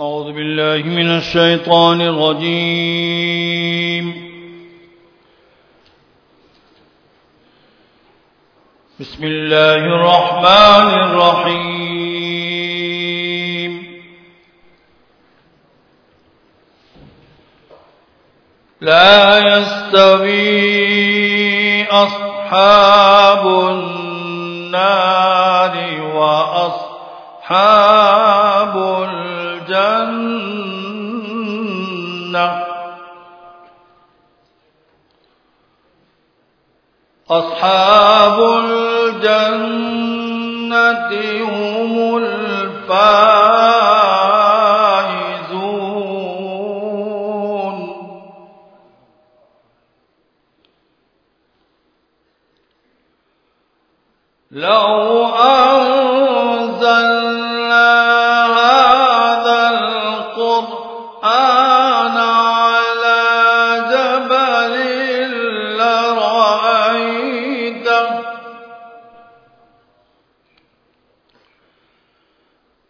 أعوذ بالله من الشيطان الرجيم. بسم الله الرحمن الرحيم. لا يستوي أصحاب النار وأصحاب النار الجنة. أصحاب الجنة هم الفائزون. لو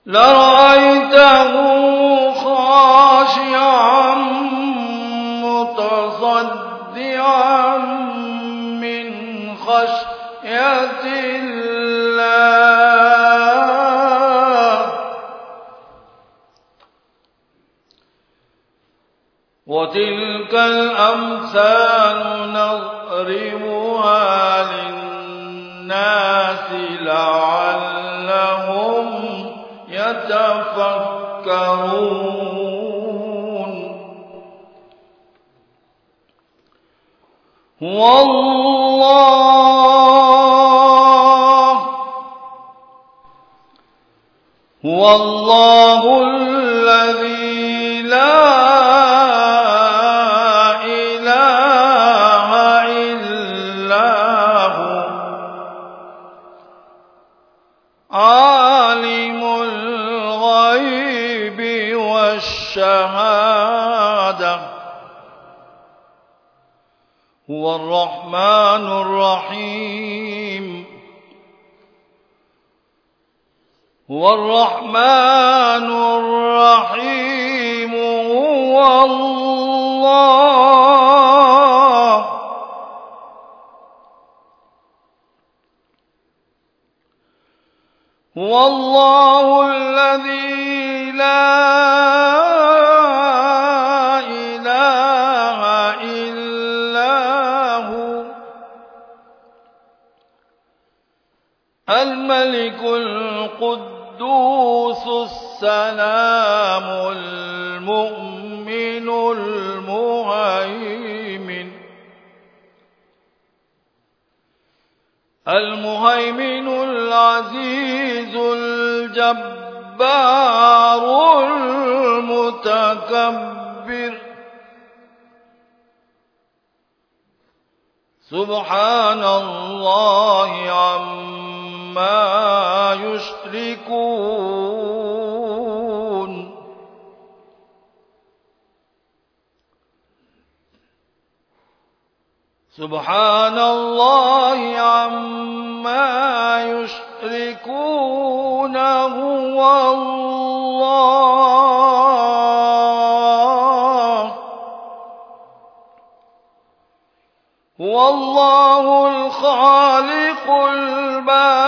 لرأيته خاشعا متصدعا من خشية الله. وتلك الأمثال نضربها للناس والله هو الله الذي لا إله إلا هو. عالم الغيب والشهادة. هو الرحمن الرحيم. هو الرحمن الرحيم. هو الله. هو الله الذي لا الملك القدوس السلام المؤمن المهيمن المهيمن العزيز الجبار المتكبر سبحان الله عما عما يشركون. سبحان الله عما يشركون هو الله هو الله الخالق البارئ.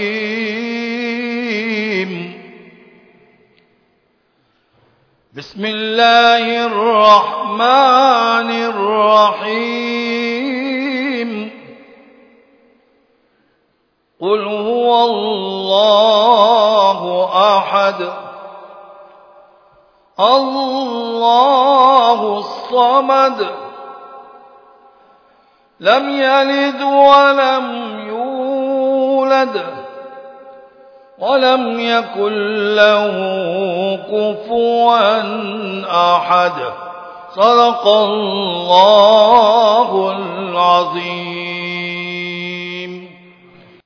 بسم الله الرحمن الرحيم قل هو الله أحد الله الصمد لم يلد ولم يولد ولم يكن له كفوا أحد. صدق الله العظيم.